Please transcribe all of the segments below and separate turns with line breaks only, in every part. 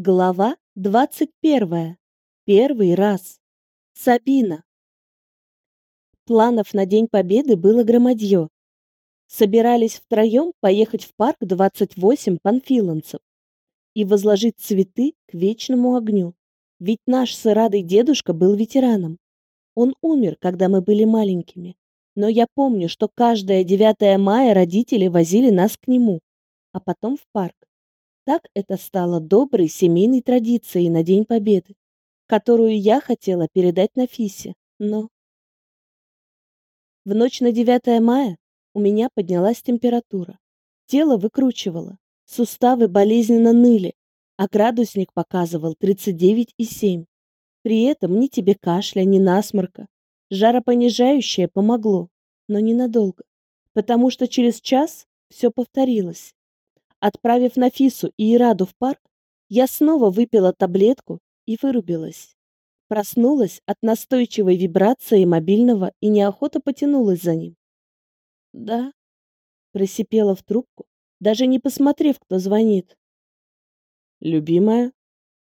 Глава 21. Первый раз. Сабина. Планов на День Победы было громадье. Собирались втроем поехать в парк 28 панфиловцев и возложить цветы к вечному огню. Ведь наш с дедушка был ветераном. Он умер, когда мы были маленькими. Но я помню, что каждое 9 мая родители возили нас к нему, а потом в парк. Так это стало доброй семейной традицией на День Победы, которую я хотела передать Нафисе, но... В ночь на 9 мая у меня поднялась температура. Тело выкручивало, суставы болезненно ныли, а градусник показывал 39,7. При этом ни тебе кашля, ни насморка. Жаропонижающее помогло, но ненадолго, потому что через час все повторилось. Отправив Нафису и Ираду в парк, я снова выпила таблетку и вырубилась. Проснулась от настойчивой вибрации мобильного и неохота потянулась за ним. «Да», — просипела в трубку, даже не посмотрев, кто звонит. «Любимая?»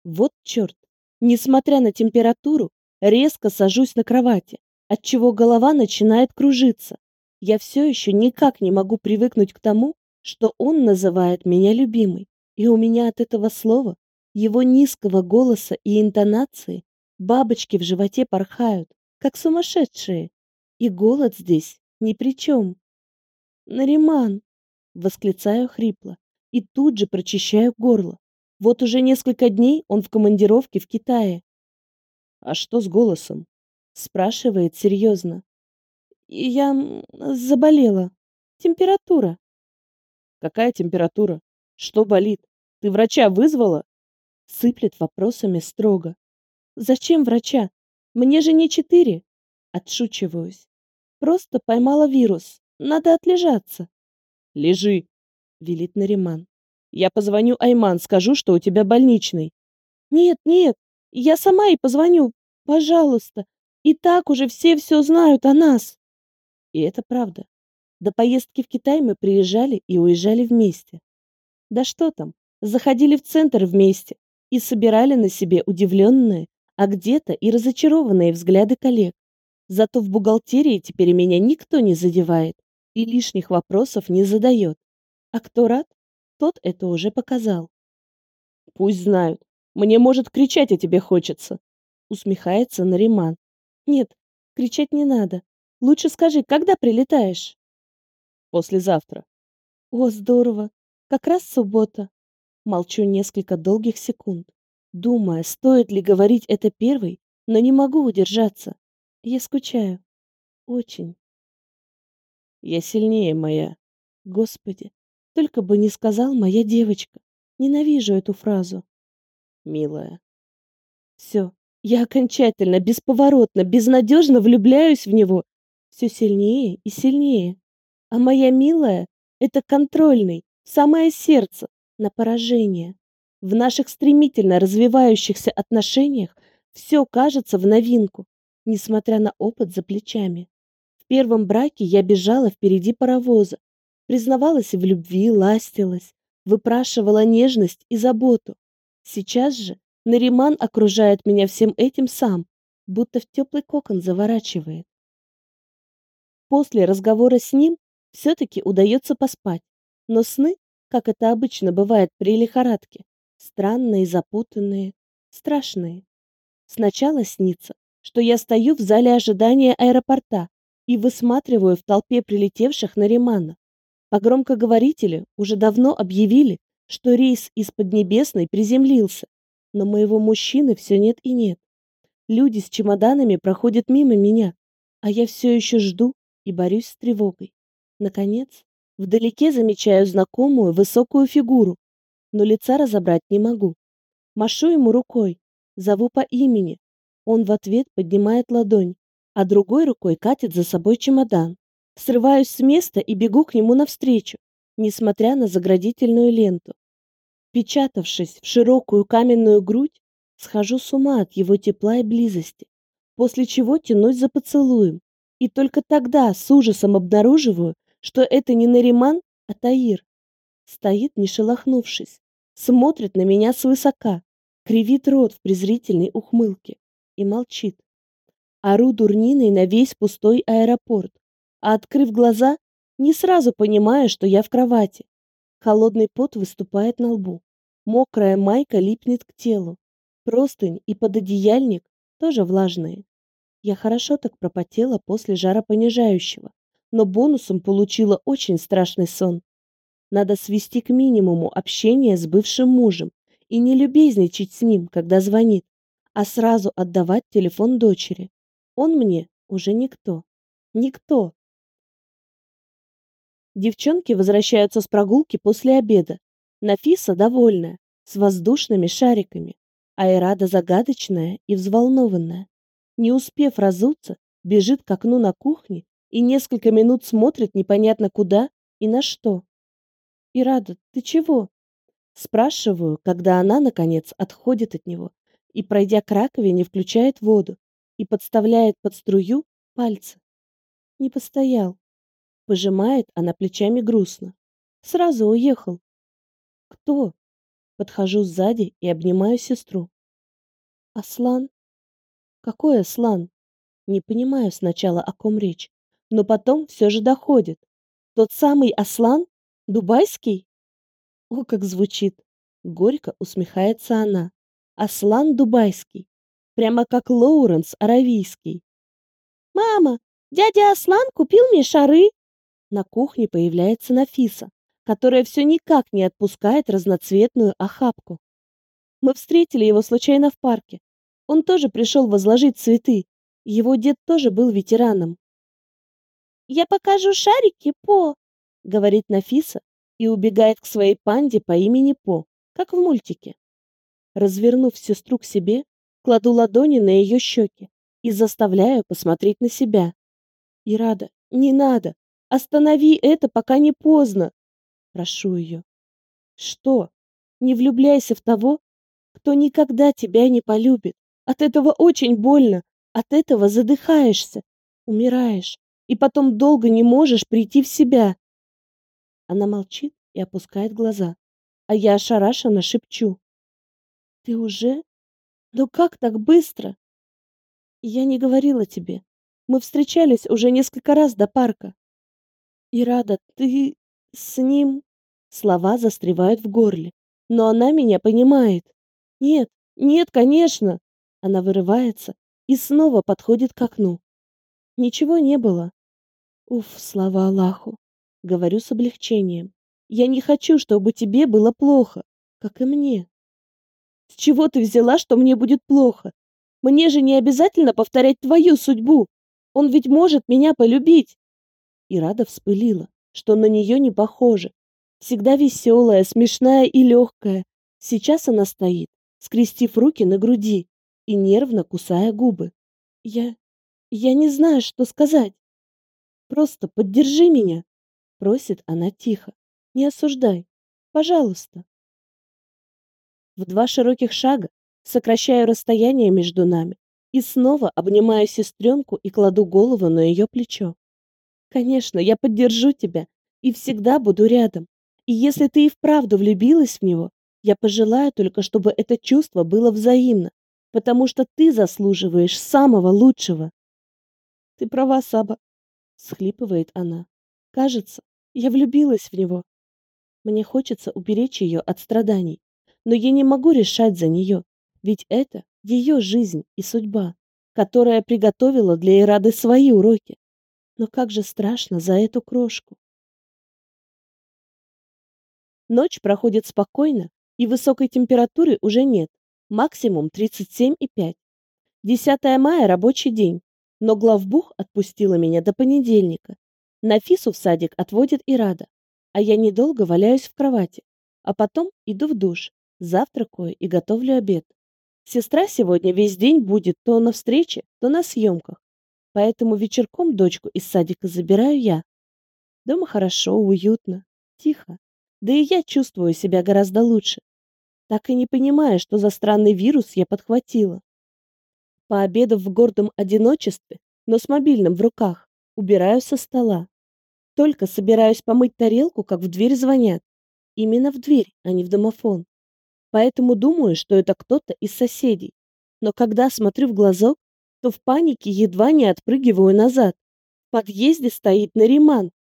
Вот черт! Несмотря на температуру, резко сажусь на кровати, отчего голова начинает кружиться. Я все еще никак не могу привыкнуть к тому, что он называет меня любимой, и у меня от этого слова, его низкого голоса и интонации бабочки в животе порхают, как сумасшедшие, и голод здесь ни при чем. «Нариман!» — восклицаю хрипло и тут же прочищаю горло. Вот уже несколько дней он в командировке в Китае. «А что с голосом?» — спрашивает серьезно. «Я заболела. Температура». Какая температура? Что болит? Ты врача вызвала? Сыплет вопросами строго. Зачем врача? Мне же не четыре. Отшучиваюсь. Просто поймала вирус. Надо отлежаться. Лежи, велит Нариман. Я позвоню Айман, скажу, что у тебя больничный. Нет, нет, я сама и позвоню. Пожалуйста. И так уже все все знают о нас. И это правда. До поездки в Китай мы приезжали и уезжали вместе. Да что там, заходили в центр вместе и собирали на себе удивленные, а где-то и разочарованные взгляды коллег. Зато в бухгалтерии теперь меня никто не задевает и лишних вопросов не задает. А кто рад, тот это уже показал. Пусть знают. Мне, может, кричать о тебе хочется. Усмехается Нариман. Нет, кричать не надо. Лучше скажи, когда прилетаешь? Послезавтра. О, здорово. Как раз суббота. Молчу несколько долгих секунд, думая, стоит ли говорить это первой, но не могу удержаться. Я скучаю. Очень. Я сильнее, моя. Господи, только бы не сказал моя девочка. Ненавижу эту фразу. Милая. Все, я окончательно, бесповоротно, безнадежно влюбляюсь в него. Все сильнее и сильнее. А моя милая — это контрольный, самое сердце, на поражение. В наших стремительно развивающихся отношениях все кажется в новинку, несмотря на опыт за плечами. В первом браке я бежала впереди паровоза, признавалась в любви, ластилась, выпрашивала нежность и заботу. Сейчас же Нариман окружает меня всем этим сам, будто в теплый кокон заворачивает. После разговора с ним все-таки удается поспать, но сны, как это обычно бывает при лихорадке, странные, запутанные, страшные. Сначала снится, что я стою в зале ожидания аэропорта и высматриваю в толпе прилетевших на Римана. По громкоговорителю уже давно объявили, что рейс из Поднебесной приземлился, но моего мужчины все нет и нет. Люди с чемоданами проходят мимо меня, а я все еще жду и борюсь с тревогой. Наконец, вдалеке замечаю знакомую высокую фигуру, но лица разобрать не могу. Машу ему рукой, зову по имени. Он в ответ поднимает ладонь, а другой рукой катит за собой чемодан. Срываюсь с места и бегу к нему навстречу, несмотря на заградительную ленту. Печатавшись в широкую каменную грудь, схожу с ума от его тепла и близости, после чего тянусь за поцелуем, и только тогда с ужасом обнаруживаю, что это не Нариман, а Таир. Стоит, не шелохнувшись, смотрит на меня свысока, кривит рот в презрительной ухмылке и молчит. Ору дурниной на весь пустой аэропорт, а открыв глаза, не сразу понимаю, что я в кровати. Холодный пот выступает на лбу. Мокрая майка липнет к телу. Простынь и пододеяльник тоже влажные. Я хорошо так пропотела после жаропонижающего, но бонусом получила очень страшный сон. Надо свести к минимуму общение с бывшим мужем и не любезничать с ним, когда звонит, а сразу отдавать телефон дочери. Он мне уже никто. Никто. Девчонки возвращаются с прогулки после обеда. Нафиса довольная, с воздушными шариками, а Ирада загадочная и взволнованная. Не успев разуться, бежит к окну на кухне и несколько минут смотрит непонятно куда и на что. «Ирада, ты чего?» Спрашиваю, когда она, наконец, отходит от него и, пройдя к раковине, включает воду и подставляет под струю пальцы. «Не постоял». Пожимает она плечами грустно. «Сразу уехал». «Кто?» Подхожу сзади и обнимаю сестру. «Аслан?» Какой Аслан? Не понимаю сначала, о ком речь, но потом все же доходит. Тот самый Аслан? Дубайский? О, как звучит. Горько усмехается она. Аслан Дубайский. Прямо как Лоуренс Аравийский. «Мама, дядя Аслан купил мне шары!» На кухне появляется Нафиса, которая все никак не отпускает разноцветную охапку. Мы встретили его случайно в парке. Он тоже пришел возложить цветы. Его дед тоже был ветераном. «Я покажу шарики, По!» — говорит Нафиса и убегает к своей панде по имени По, как в мультике. Развернув сестру к себе, кладу ладони на ее щеки и заставляю посмотреть на себя. «Ирада, не надо! Останови это, пока не поздно!» Прошу ее. «Что? Не влюбляйся в того, кто никогда тебя не полюбит. От этого очень больно, от этого задыхаешься, умираешь, и потом долго не можешь прийти в себя. Она молчит и опускает глаза, а я ошарашенно шепчу. Ты уже? Ну как так быстро? Я не говорила тебе. Мы встречались уже несколько раз до парка. И рада, ты с ним... Слова застревают в горле, но она меня понимает. Нет, нет, конечно. Она вырывается и снова подходит к окну. Ничего не было. Уф, слава Аллаху. Говорю с облегчением. Я не хочу, чтобы тебе было плохо, как и мне. С чего ты взяла, что мне будет плохо? Мне же не обязательно повторять твою судьбу. Он ведь может меня полюбить. И Рада вспылила, что на нее не похоже. Всегда веселая, смешная и легкая. Сейчас она стоит, скрестив руки на груди, и нервно кусая губы. Я... я не знаю, что сказать. Просто поддержи меня, просит она тихо. Не осуждай. Пожалуйста. В два широких шага сокращаю расстояние между нами и снова обнимаю сестренку и кладу голову на ее плечо. Конечно, я поддержу тебя и всегда буду рядом. И если ты и вправду влюбилась в него, я пожелаю только, чтобы это чувство было взаимно, потому что ты заслуживаешь самого лучшего. Ты права, Саба, схлипывает она. Кажется, я влюбилась в него. Мне хочется уберечь ее от страданий, но я не могу решать за нее, ведь это ее жизнь и судьба, которая приготовила для Ирады свои уроки. Но как же страшно за эту крошку. Ночь проходит спокойно, и высокой температуры уже нет максимум 37,5. 10 мая рабочий день, но главбух отпустила меня до понедельника. Нафису в садик отводит и Рада, а я недолго валяюсь в кровати, а потом иду в душ, завтракаю и готовлю обед. Сестра сегодня весь день будет то на встрече, то на съемках, поэтому вечерком дочку из садика забираю я. Дома хорошо, уютно, тихо, да и я чувствую себя гораздо лучше так и не понимая, что за странный вирус я подхватила. Пообедав в гордом одиночестве, но с мобильным в руках, убираю со стола. Только собираюсь помыть тарелку, как в дверь звонят. Именно в дверь, а не в домофон. поэтому думаю, что это кто-то из соседей. Но когда смотрю в глазок, то в панике едва не отпрыгиваю назад. В подъезде стоит Нариман.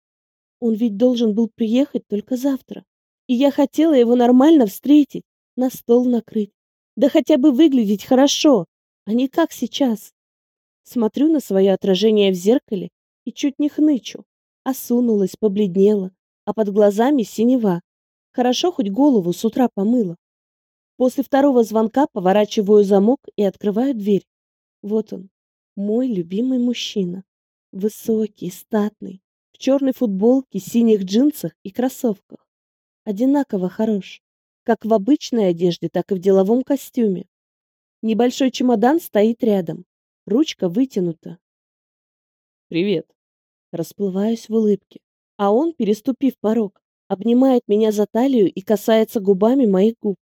Он ведь должен был приехать только завтра. И я хотела его нормально встретить, на стол накрыть. Да хотя бы выглядеть хорошо, а не как сейчас. Смотрю на свое отражение в зеркале и чуть не хнычу. Осунулась, побледнела, а под глазами синева. Хорошо хоть голову с утра помыла. После второго звонка поворачиваю замок и открываю дверь. Вот он, мой любимый мужчина. Высокий, статный, в черной футболке, синих джинсах и кроссовках. Одинаково хорош, как в обычной одежде, так и в деловом костюме. Небольшой чемодан стоит рядом. Ручка вытянута.
«Привет!»
Расплываюсь в улыбке. А он, переступив порог, обнимает меня за талию и касается губами моих губ.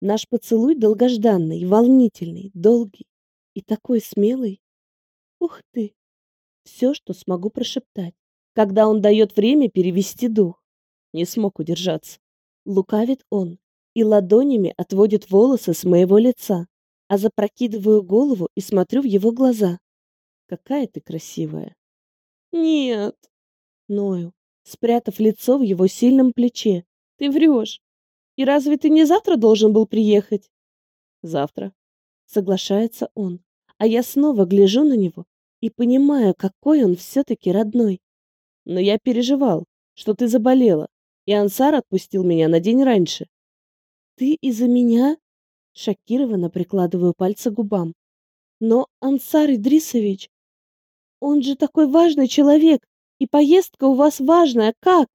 Наш поцелуй долгожданный, волнительный, долгий и такой смелый. Ух ты! Все, что смогу прошептать, когда он дает время перевести дух. Не смог удержаться. Лукавит он и ладонями отводит волосы с моего лица, а запрокидываю голову и смотрю в его глаза. Какая ты красивая.
Нет.
Ною, спрятав лицо в его сильном плече. Ты врешь. И разве ты не завтра должен был приехать?
Завтра.
Соглашается он. А я снова гляжу на него и понимаю, какой он все-таки родной.
Но я переживал, что ты заболела, и Ансар отпустил меня на день раньше.
Ты из-за меня? Шокированно прикладываю пальцы к губам. Но Ансар Идрисович, он же такой важный человек, и поездка у вас важная, как?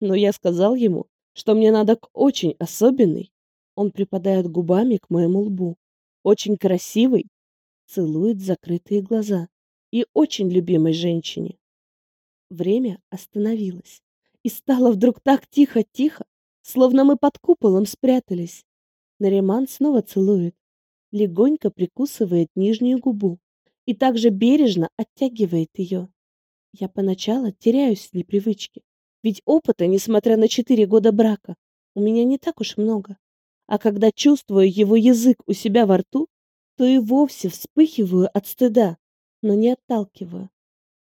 Но я сказал ему, что мне надо к очень особенной. Он припадает губами к моему лбу. Очень красивой, целует закрытые глаза. И очень любимой женщине.
Время остановилось. И стало вдруг так тихо-тихо, словно мы под куполом спрятались. Нариман снова целует, легонько прикусывает нижнюю губу и также бережно оттягивает ее. Я поначалу теряюсь в непривычке, ведь опыта, несмотря на четыре года брака, у меня не так уж много. А когда чувствую его язык у себя во рту, то и вовсе вспыхиваю от стыда, но не отталкиваю.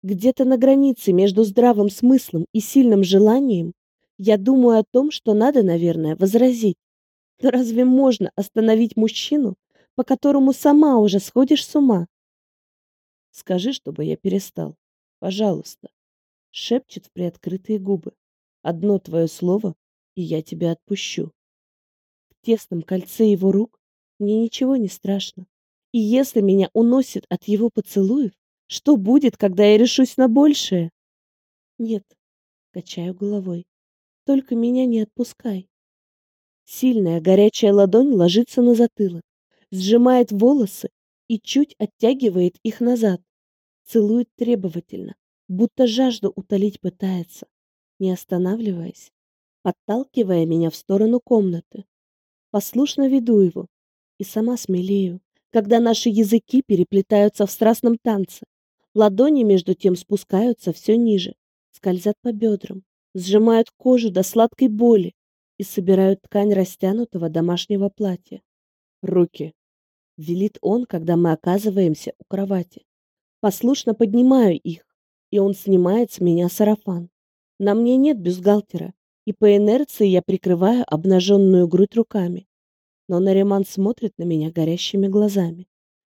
Где-то на границе между здравым смыслом и сильным желанием я думаю о том, что надо, наверное, возразить. Но разве можно остановить мужчину, по которому сама уже сходишь с ума?
Скажи, чтобы я перестал. Пожалуйста. Шепчет в приоткрытые губы. Одно твое слово, и я тебя отпущу.
В тесном кольце его рук мне ничего не страшно. И если меня уносит от его поцелуев, что будет, когда я решусь на большее? Нет, качаю головой. Только меня не отпускай. Сильная горячая ладонь ложится на затылок, сжимает волосы и чуть оттягивает их назад. Целует требовательно, будто жажду утолить пытается, не останавливаясь, подталкивая меня в сторону комнаты. Послушно веду его и сама смелею, когда наши языки переплетаются в страстном танце. Ладони между тем спускаются все ниже, скользят по бедрам, сжимают кожу до сладкой боли, и собирают ткань растянутого домашнего платья.
«Руки!»
— велит он, когда мы оказываемся у кровати. Послушно поднимаю их, и он снимает с меня сарафан. На мне нет бюстгальтера, и по инерции я прикрываю обнаженную грудь руками. Но Нариман смотрит на меня горящими глазами.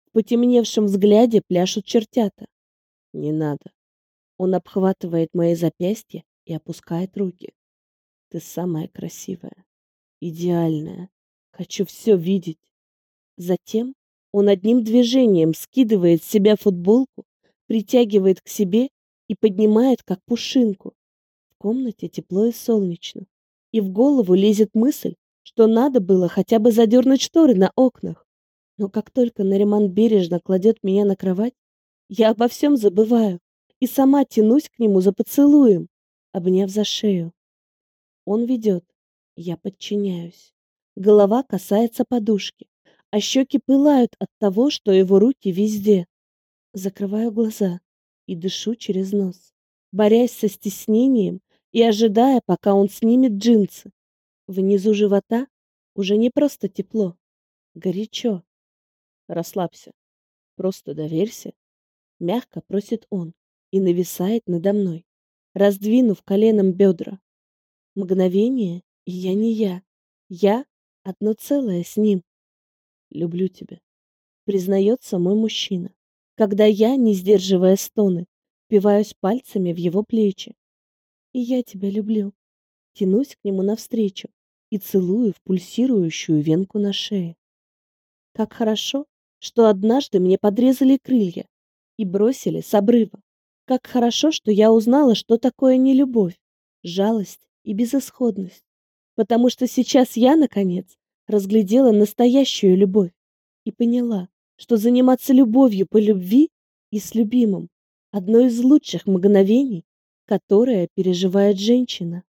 В потемневшем взгляде пляшут чертята.
Не надо.
Он обхватывает мои запястья и опускает руки. Ты самая красивая, идеальная. Хочу все видеть. Затем он одним движением скидывает с себя футболку, притягивает к себе и поднимает, как пушинку. В комнате тепло и солнечно. И в голову лезет мысль, что надо было хотя бы задернуть шторы на окнах. Но как только Нариман бережно кладет меня на кровать, я обо всем забываю и сама тянусь к нему за поцелуем, обняв за шею. Он ведет. Я подчиняюсь. Голова касается подушки, а щеки пылают от того, что его руки везде. Закрываю глаза и дышу через нос, борясь со стеснением и ожидая, пока он снимет джинсы. Внизу живота Уже не просто тепло, горячо.
Расслабься. Просто доверься.
Мягко просит он и нависает надо мной, раздвинув коленом бедра. Мгновение, и я не я. Я одно целое с ним.
Люблю тебя,
признается мой мужчина, когда я, не сдерживая стоны, впиваюсь пальцами в его плечи. И я тебя люблю. Тянусь к нему навстречу и целую в пульсирующую венку на шее. Как хорошо, что однажды мне подрезали крылья и бросили с обрыва. Как хорошо, что я узнала, что такое нелюбовь, жалость и безысходность. Потому что сейчас я, наконец, разглядела настоящую любовь и поняла, что заниматься любовью по любви и с любимым – одно из лучших мгновений, которое переживает женщина.